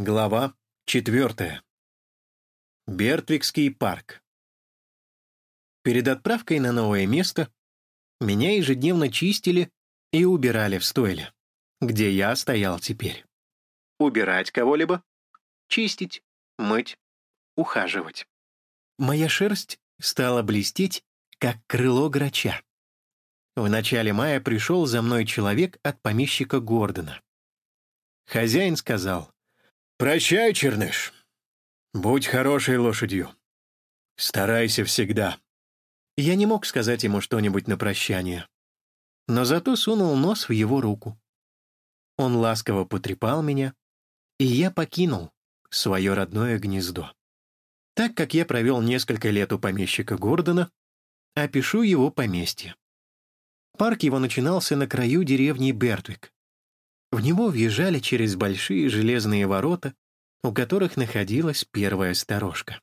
Глава четвертая. Бертвикский парк. Перед отправкой на новое место меня ежедневно чистили и убирали в стойле, где я стоял теперь. Убирать кого-либо, чистить, мыть, ухаживать. Моя шерсть стала блестеть, как крыло грача. В начале мая пришел за мной человек от помещика Гордона. Хозяин сказал — «Прощай, Черныш. Будь хорошей лошадью. Старайся всегда». Я не мог сказать ему что-нибудь на прощание, но зато сунул нос в его руку. Он ласково потрепал меня, и я покинул свое родное гнездо. Так как я провел несколько лет у помещика Гордона, опишу его поместье. Парк его начинался на краю деревни Бертвик, в него въезжали через большие железные ворота, у которых находилась первая сторожка.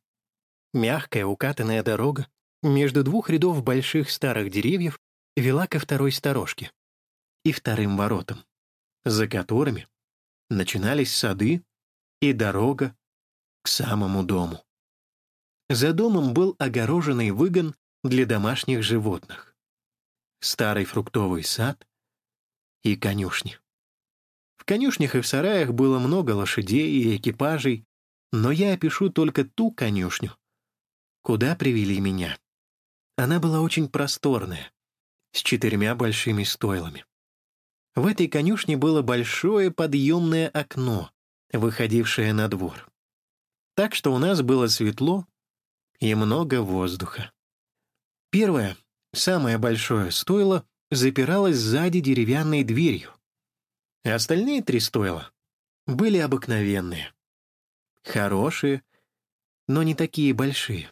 Мягкая укатанная дорога между двух рядов больших старых деревьев вела ко второй сторожке и вторым воротам, за которыми начинались сады и дорога к самому дому. За домом был огороженный выгон для домашних животных, старый фруктовый сад и конюшни. В конюшнях и в сараях было много лошадей и экипажей, но я опишу только ту конюшню, куда привели меня. Она была очень просторная, с четырьмя большими стойлами. В этой конюшне было большое подъемное окно, выходившее на двор. Так что у нас было светло и много воздуха. Первое, самое большое стойло запиралось сзади деревянной дверью, и остальные три стойла были обыкновенные. Хорошие, но не такие большие.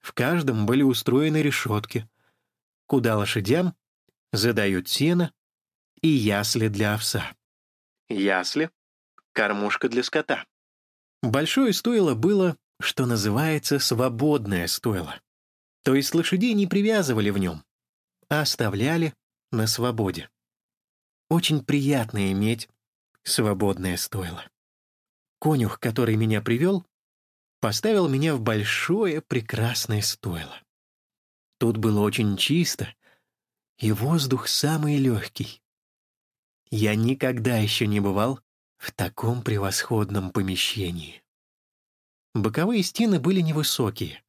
В каждом были устроены решетки, куда лошадям задают сено и ясли для овса. Ясли — кормушка для скота. Большое стойло было, что называется, свободное стойло. То есть лошадей не привязывали в нем, а оставляли на свободе. Очень приятно иметь свободное стойло. Конюх, который меня привел, поставил меня в большое прекрасное стойло. Тут было очень чисто, и воздух самый легкий. Я никогда еще не бывал в таком превосходном помещении. Боковые стены были невысокие,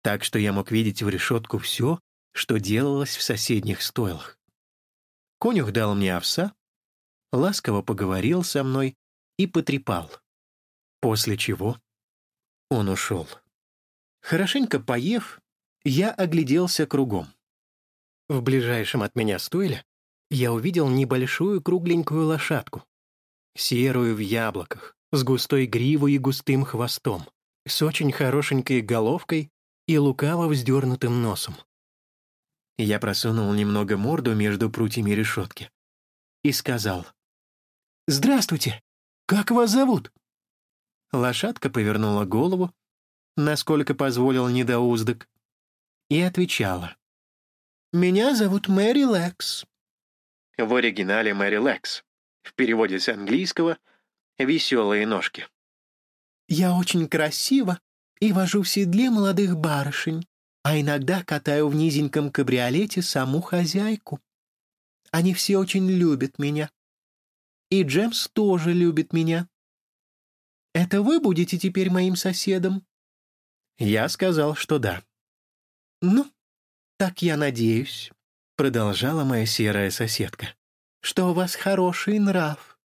так что я мог видеть в решетку все, что делалось в соседних стойлах. Конюх дал мне овса, ласково поговорил со мной и потрепал. После чего он ушел. Хорошенько поев, я огляделся кругом. В ближайшем от меня стойле я увидел небольшую кругленькую лошадку, серую в яблоках, с густой гривой и густым хвостом, с очень хорошенькой головкой и лукаво вздернутым носом. Я просунул немного морду между прутьями решетки и сказал. «Здравствуйте! Как вас зовут?» Лошадка повернула голову, насколько позволил недоуздок, и отвечала. «Меня зовут Мэри Лекс». В оригинале Мэри Лекс. В переводе с английского «веселые ножки». «Я очень красива и вожу в седле молодых барышень а иногда катаю в низеньком кабриолете саму хозяйку. Они все очень любят меня. И Джемс тоже любит меня. Это вы будете теперь моим соседом?» Я сказал, что да. «Ну, так я надеюсь», — продолжала моя серая соседка, «что у вас хороший нрав.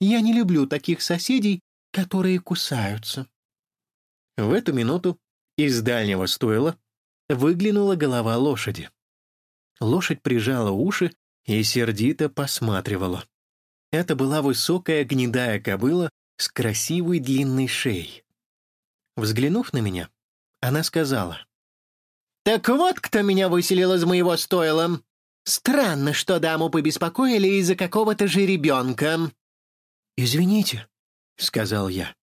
Я не люблю таких соседей, которые кусаются». В эту минуту из дальнего стойла выглянула голова лошади. Лошадь прижала уши и сердито посматривала. Это была высокая гнедая кобыла с красивой длинной шеей. Взглянув на меня, она сказала. «Так вот, кто меня выселил из моего стойла. Странно, что даму побеспокоили из-за какого-то жеребенка». «Извините», — сказал я.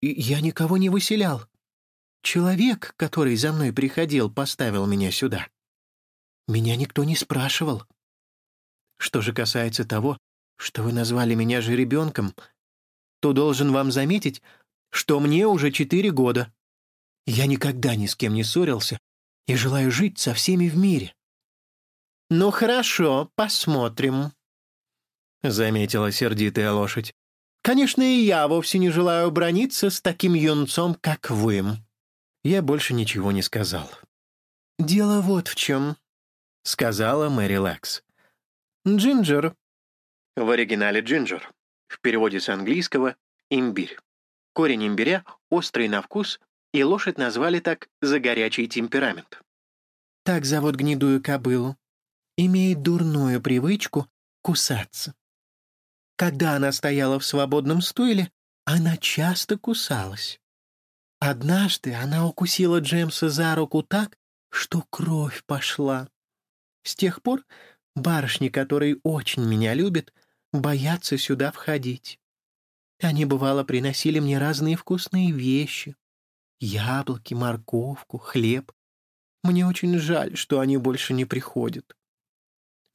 «Я никого не выселял. Человек, который за мной приходил, поставил меня сюда. Меня никто не спрашивал. Что же касается того, что вы назвали меня жеребенком, то должен вам заметить, что мне уже четыре года. Я никогда ни с кем не ссорился и желаю жить со всеми в мире». «Ну хорошо, посмотрим», — заметила сердитая лошадь. «Конечно, и я вовсе не желаю брониться с таким юнцом, как вы». Я больше ничего не сказал. «Дело вот в чем», — сказала Мэри Лакс. «Джинджер». В оригинале «джинджер». В переводе с английского «имбирь». Корень имбиря острый на вкус, и лошадь назвали так за горячий темперамент. Так зовут гнедую кобылу. Имеет дурную привычку кусаться. Когда она стояла в свободном стойле, она часто кусалась. Однажды она укусила Джемса за руку так, что кровь пошла. С тех пор барышни, которые очень меня любят, боятся сюда входить. Они, бывало, приносили мне разные вкусные вещи. Яблоки, морковку, хлеб. Мне очень жаль, что они больше не приходят.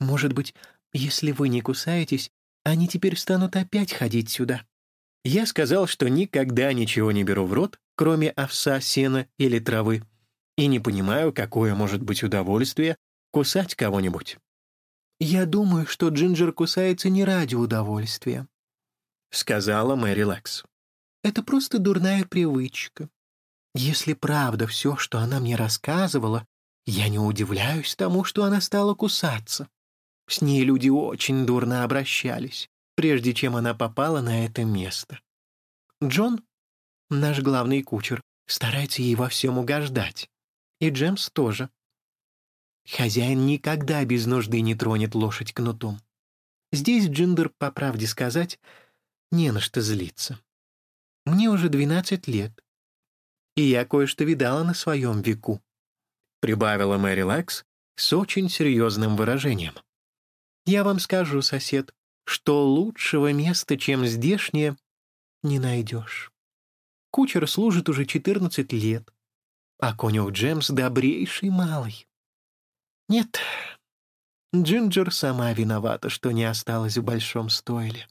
Может быть, если вы не кусаетесь, они теперь станут опять ходить сюда. Я сказал, что никогда ничего не беру в рот, кроме овса, сена или травы, и не понимаю, какое может быть удовольствие кусать кого-нибудь. Я думаю, что Джинджер кусается не ради удовольствия. — сказала Мэри Лекс. «Это просто дурная привычка. Если правда все, что она мне рассказывала, я не удивляюсь тому, что она стала кусаться. С ней люди очень дурно обращались, прежде чем она попала на это место. Джон, наш главный кучер, старается ей во всем угождать. И Джемс тоже. Хозяин никогда без нужды не тронет лошадь кнутом. Здесь Джиндер, по правде сказать, не на что злиться. Мне уже двенадцать лет, и я кое-что видала на своем веку», — прибавила Мэри Лакс с очень серьезным выражением. «Я вам скажу, сосед, что лучшего места, чем здешнее, не найдешь. Кучер служит уже четырнадцать лет, а конюх Джемс добрейший малый. Нет, Джинджер сама виновата, что не осталась в большом стойле.